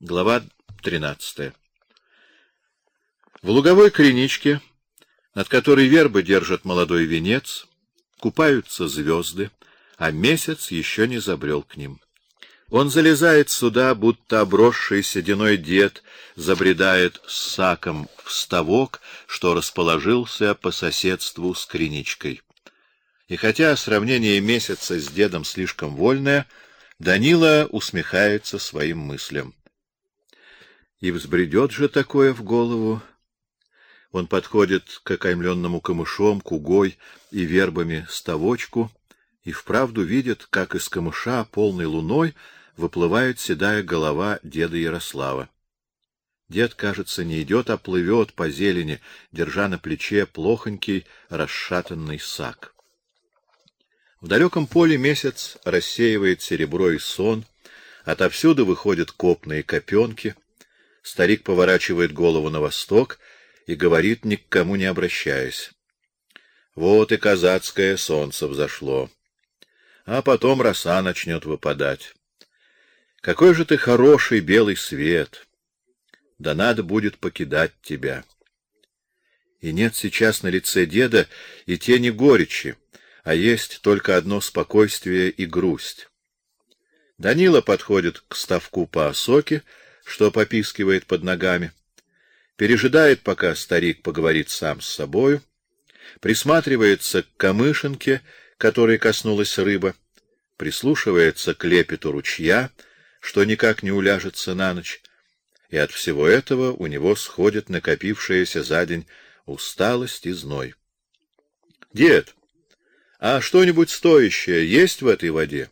Глава 13. В луговой криничке, над которой вербы держат молодой венец, купаются звезды, а месяц еще не забрел к ним. Он залезает сюда, будто обросший сединой дед забредает с саком в ставок, что расположился по соседству с криничкой. И хотя сравнение месяца с дедом слишком вольное, Данила усмехается своим мыслям. И взбредет же такое в голову. Он подходит к окаймленному камышом, кугой и вербами ставочку и вправду видит, как из камыша полной луной выплывает седая голова деда Ярослава. Дед, кажется, не идет, а плывет по зелени, держа на плече плохонький расшатанный сак. В далеком поле месяц рассеивает серебро и сон, отовсюду выходят копные копенки — Старик поворачивает голову на восток и говорит, ни к кому не обращаясь. Вот и казацкое солнце взошло. А потом роса начнет выпадать. Какой же ты хороший белый свет! Да надо будет покидать тебя. И нет сейчас на лице деда и тени горечи, а есть только одно спокойствие и грусть. Данила подходит к ставку по осоке, что попискивает под ногами, пережидает, пока старик поговорит сам с собою, присматривается к камышинке, которой коснулась рыба, прислушивается к лепету ручья, что никак не уляжется на ночь, и от всего этого у него сходит накопившаяся за день усталость и зной. Дед, а что-нибудь стоящее есть в этой воде?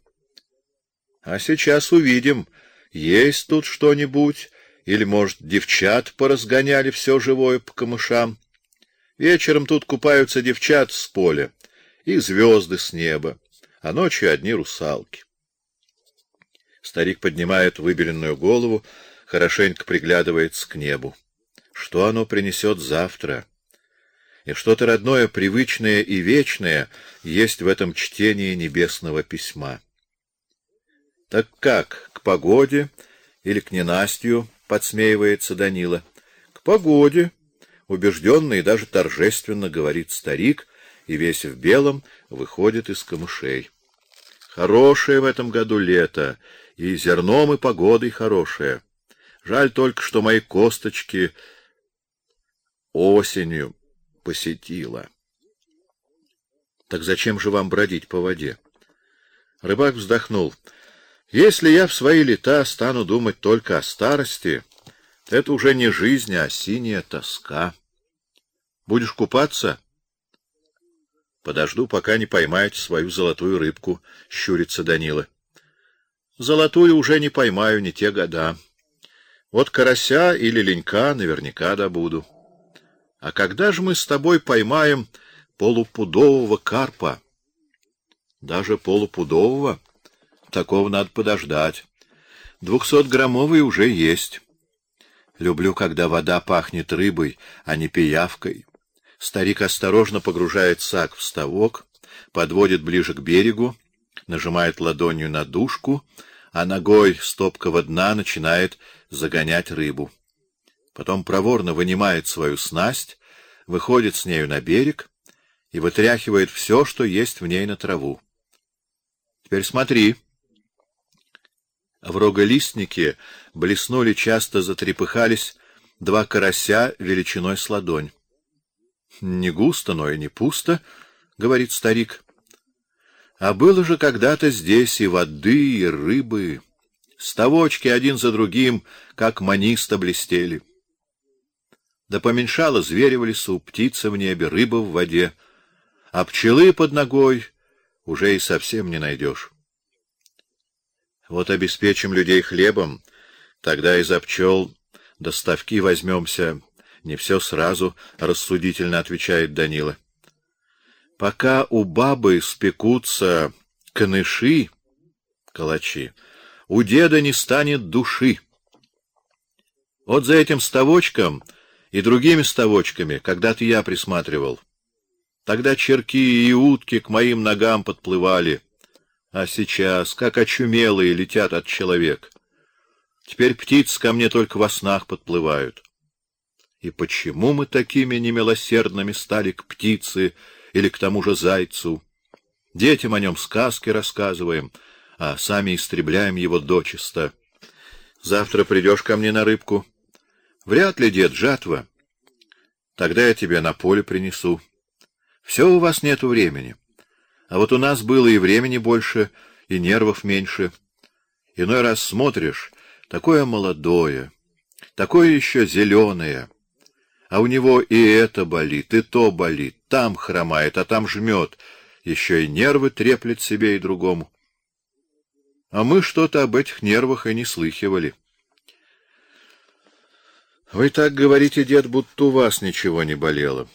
А сейчас увидим, есть тут что-нибудь, или, может, девчат поразгоняли все живое по камышам. Вечером тут купаются девчат с поля и звезды с неба, а ночью одни русалки. Старик поднимает выбеленную голову, хорошенько приглядывается к небу. Что оно принесет завтра? И что-то родное, привычное и вечное есть в этом чтении небесного письма. Так как, к погоде или к ненастью, подсмеивается Данила. К погоде, убежденно и даже торжественно говорит старик, и весь в белом выходит из камышей. Хорошее в этом году лето, и зерном и погодой хорошее. Жаль только, что мои косточки осенью посетила. Так зачем же вам бродить по воде? Рыбак вздохнул. Если я в свои лета стану думать только о старости, это уже не жизнь, а синяя тоска. Будешь купаться? Подожду, пока не поймаете свою золотую рыбку, щурится Данила. Золотую уже не поймаю, не те года. Вот карася или ленька наверняка добуду. А когда же мы с тобой поймаем полупудового карпа? Даже полупудового? Такого надо подождать. Двухсотграммовый уже есть. Люблю, когда вода пахнет рыбой, а не пиявкой. Старик осторожно погружает сак в ставок, подводит ближе к берегу, нажимает ладонью на дужку, а ногой стопкого дна начинает загонять рыбу. Потом проворно вынимает свою снасть, выходит с нею на берег и вытряхивает все, что есть в ней на траву. Теперь смотри. В роголистнике блеснули, часто затрепыхались два карася величиной с ладонь. — Не густо, но и не пусто, — говорит старик. — А было же когда-то здесь и воды, и рыбы. Ставочки один за другим, как маниста, блестели. Да поменьшало зверя в лесу, птица в небе, рыба в воде, а пчелы под ногой уже и совсем не найдешь. Вот обеспечим людей хлебом, тогда и за пчел доставки возьмемся. Не все сразу, рассудительно отвечает Данила. Пока у бабы спекутся каныши, калачи, у деда не станет души. Вот за этим ставочком и другими ставочками когда-то я присматривал. Тогда черки и утки к моим ногам подплывали. А сейчас, как очумелые, летят от человека. Теперь птицы ко мне только во снах подплывают. И почему мы такими немилосердными стали к птице или к тому же зайцу? Детям о нем сказки рассказываем, а сами истребляем его дочисто. Завтра придешь ко мне на рыбку. Вряд ли, дед, жатва. Тогда я тебе на поле принесу. Все у вас нету времени. А вот у нас было и времени больше, и нервов меньше. Иной раз смотришь, такое молодое, такое еще зеленое, а у него и это болит, и то болит, там хромает, а там жмет, еще и нервы треплет себе и другому. А мы что-то об этих нервах и не слыхивали. Вы так говорите, дед, будто у вас ничего не болело.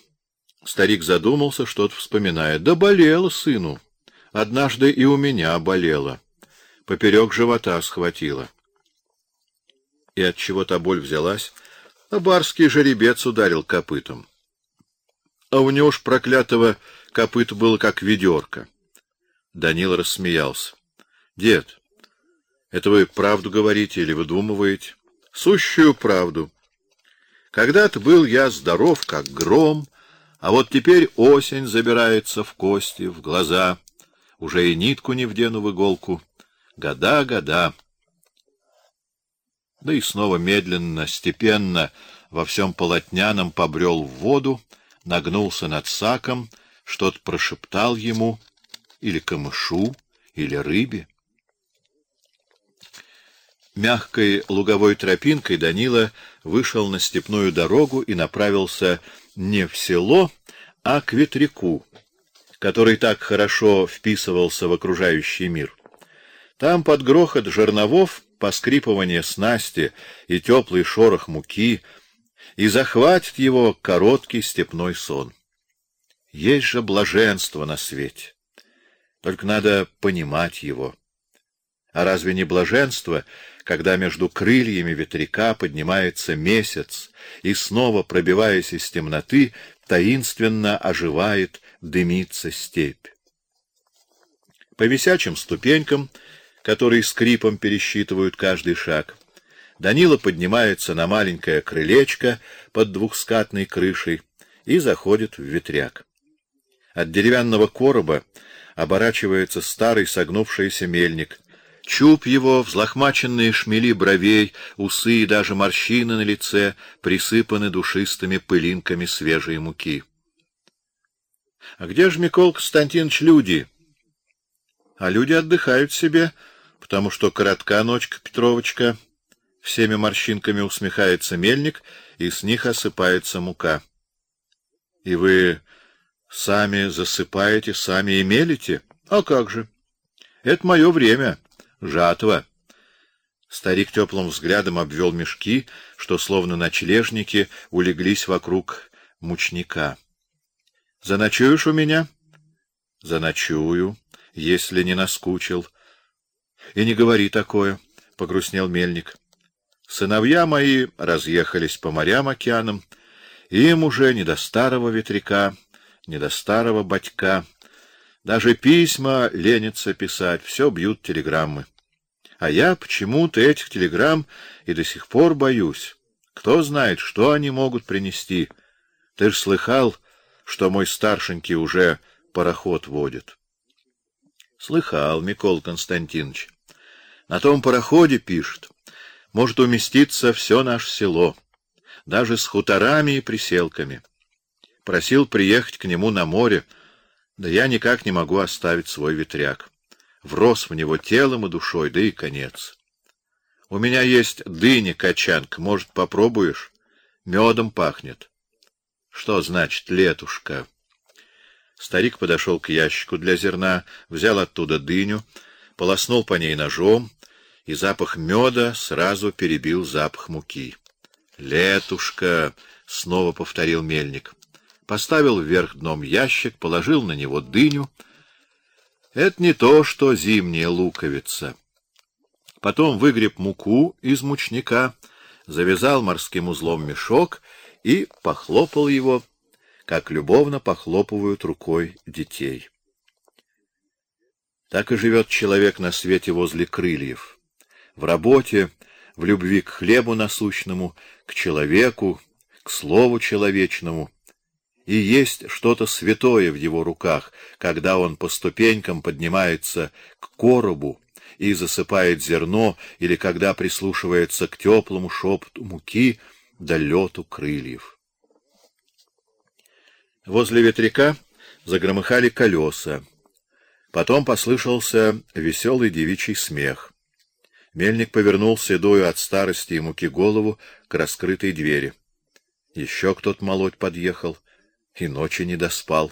Старик задумался, что-то вспоминая. Да болело сыну. Однажды и у меня болело. Поперек живота схватило. И от чего та боль взялась? А барский жеребец ударил копытом. А у него ж проклятого копыта было как ведерко. Данил рассмеялся. Дед, это вы правду говорите или выдумываете? Сущую правду. Когда-то был я здоров, как гром, а вот теперь осень забирается в кости, в глаза. Уже и нитку не вдену в иголку. Года, года. Да и снова медленно, степенно во всем полотняном побрел в воду, нагнулся над саком, что-то прошептал ему, или камышу, или рыбе. Мягкой луговой тропинкой Данила вышел на степную дорогу и направился не в село, а к ветряку, который так хорошо вписывался в окружающий мир. Там под грохот жерновов, поскрипывание снасти и теплый шорох муки, и захватит его короткий степной сон. Есть же блаженство на свете. Только надо понимать его. А разве не блаженство, когда между крыльями ветряка поднимается месяц и снова, пробиваясь из темноты, таинственно оживает, дымится степь? По висячим ступенькам, которые скрипом пересчитывают каждый шаг, Данила поднимается на маленькое крылечко под двухскатной крышей и заходит в ветряк. От деревянного короба оборачивается старый согнувшийся мельник, Чуб его, взлохмаченные шмели бровей, усы и даже морщины на лице присыпаны душистыми пылинками свежей муки. — А где же, Микол Константинович, люди? — А люди отдыхают себе, потому что коротка ночка Петровочка. Всеми морщинками усмехается мельник, и с них осыпается мука. — И вы сами засыпаете, сами и мелите? А как же? Это мое время. Жатва. Старик теплым взглядом обвел мешки, что словно ночлежники улеглись вокруг мучника. Заночуешь у меня? Заночую, если не наскучил. И не говори такое, погрустнел мельник. Сыновья мои разъехались по морям, океанам, им уже не до старого ветряка, не до старого батька. Даже письма ленятся писать, все бьют телеграммы. А я почему-то этих телеграмм и до сих пор боюсь. Кто знает, что они могут принести. Ты ж слыхал, что мой старшенький уже пароход водит? Слыхал, Микол Константинович. На том пароходе пишет, может уместиться все наше село, даже с хуторами и приселками. Просил приехать к нему на море, да я никак не могу оставить свой ветряк. Врос в него телом и душой, да и конец. У меня есть дыня качанка, может, попробуешь? Медом пахнет. Что значит летушка? Старик подошел к ящику для зерна, взял оттуда дыню, полоснул по ней ножом, и запах меда сразу перебил запах муки. Летушка, снова повторил мельник поставил вверх дном ящик, положил на него дыню. Это не то, что зимняя луковица. Потом выгреб муку из мучника, завязал морским узлом мешок и похлопал его, как любовно похлопывают рукой детей. Так и живет человек на свете возле крыльев. В работе, в любви к хлебу насущному, к человеку, к слову человечному. И есть что-то святое в его руках, когда он по ступенькам поднимается к коробу и засыпает зерно, или когда прислушивается к теплому шепоту муки да лету крыльев. Возле ветряка загромыхали колеса. Потом послышался веселый девичий смех. Мельник повернул седую от старости и муки голову к раскрытой двери. Еще кто-то молоть подъехал, и ночи не доспал.